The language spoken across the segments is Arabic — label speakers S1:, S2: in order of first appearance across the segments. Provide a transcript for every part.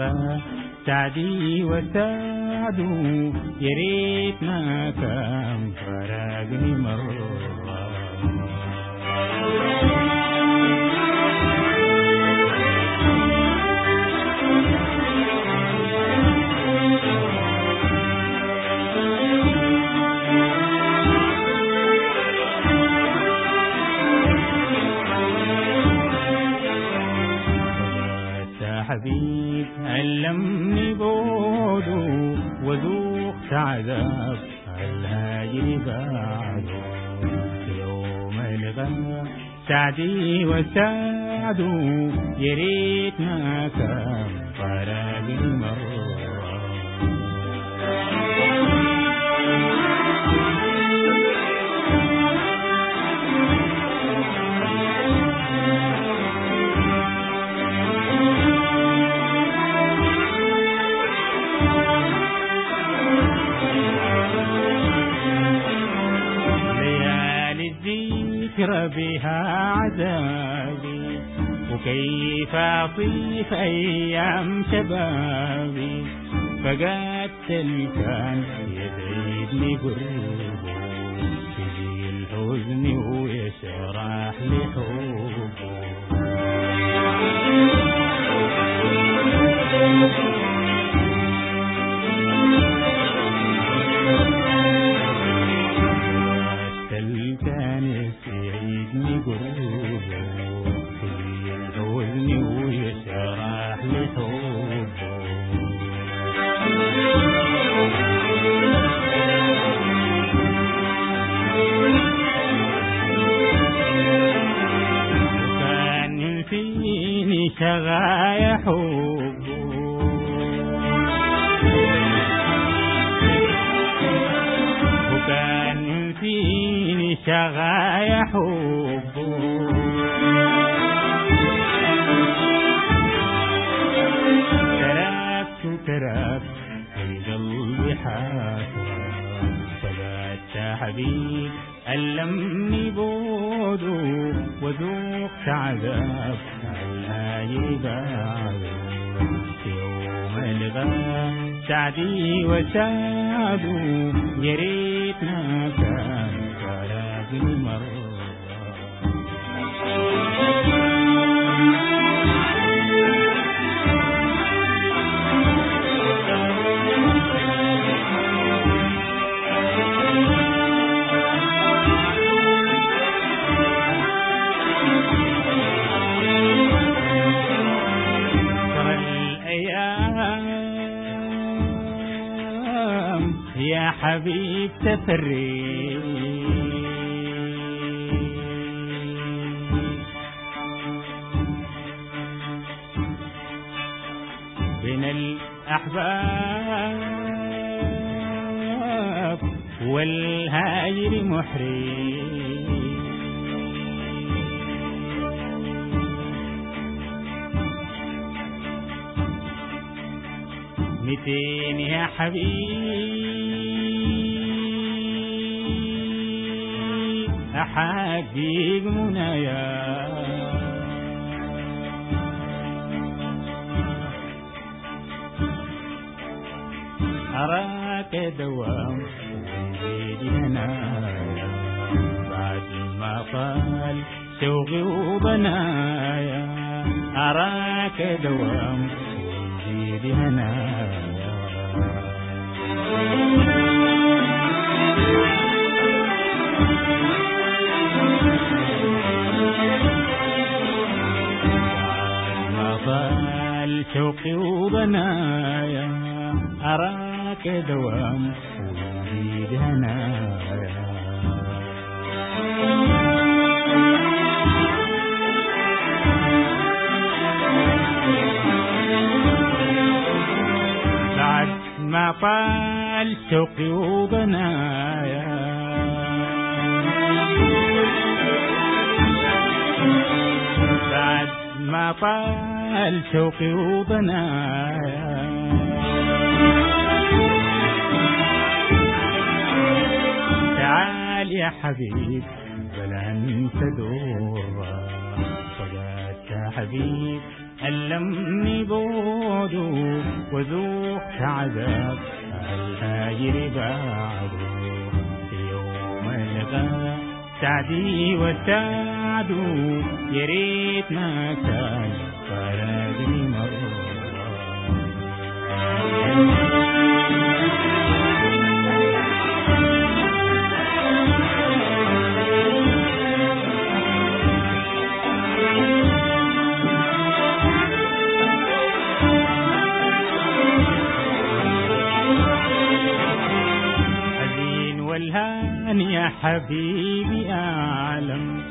S1: يوم لغى سعدي وسعده سعدي وسعده يا ريت ما كان وكيف أطيف أيام شبابي فقدت الكان يبعدني قربه الحزن ويشرح لي حبه تركت تركت القلب حاسرا فقدت حبيب ألمني بوده وذوقت عذاب الهاي بعده يوم الغام سعدي وسعده يا ريتنا كان فراقني مرة يا حبيب تفري. بين الأحباب والهاجر محرم. 200 يا حبيب أحبيب منايا. أراك دوام بيدينا بعد ما قال شوقي وبنايا. أراك دوام هنايا ما طال شوقي وبنايا أراك دوام ويزيد هنايا ما طال شوقي وبنايا بعد ما طال شوقي وبنايا يا حبيب بلا أنت دور فقدت يا حبيب ألمني بودو وذوقت عذاب الهاجر بعده يوم الغى سعدي وسعدو يا ريت ما كان فرقني مرة والهان يا حبيبي أعلم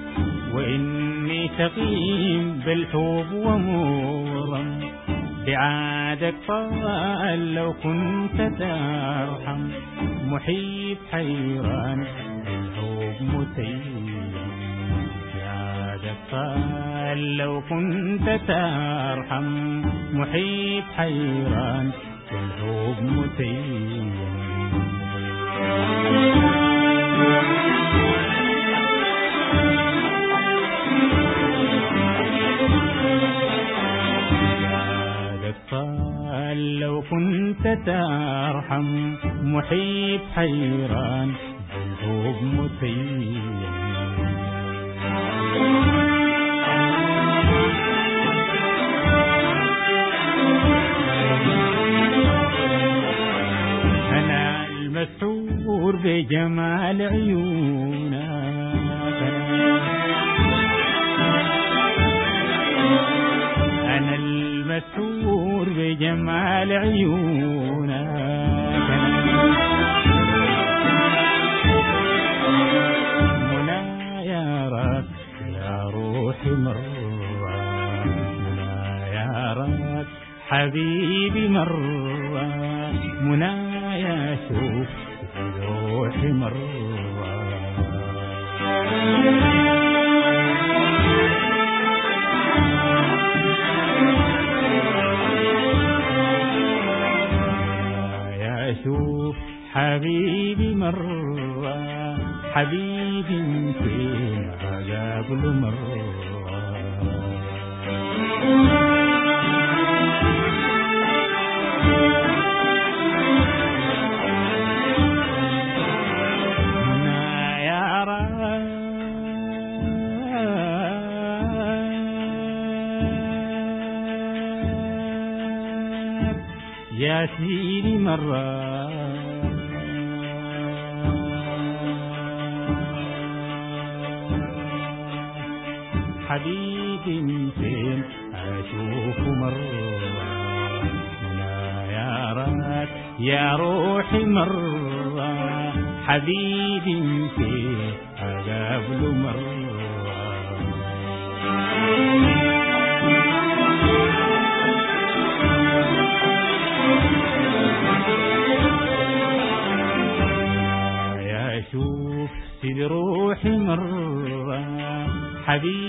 S1: وإني سقيم بالحب ومورم بعادك طال لو كنت ترحم محيط حيران بالحب متيم. بعادك طال لو كنت ترحم محيط حيران بالحب متيم. بعدك لو كنت ترحم محيط حيران بالحب متيم أنا المسحور بجمال عيونك أنا المسحور بجمال عيونك منى يا رب يا روحي مرة. منى يا رب حبيبي مرة. منى يا شوف روحي مرة يا شوف حبيبي مرة حبيبي يمكن قبل مرة يا سيدي مرة. حبيبي من فين أشوفه مرة. هنا يا رب يا روحي مرة. حبيبي من فين أقابله مرة. حبيبي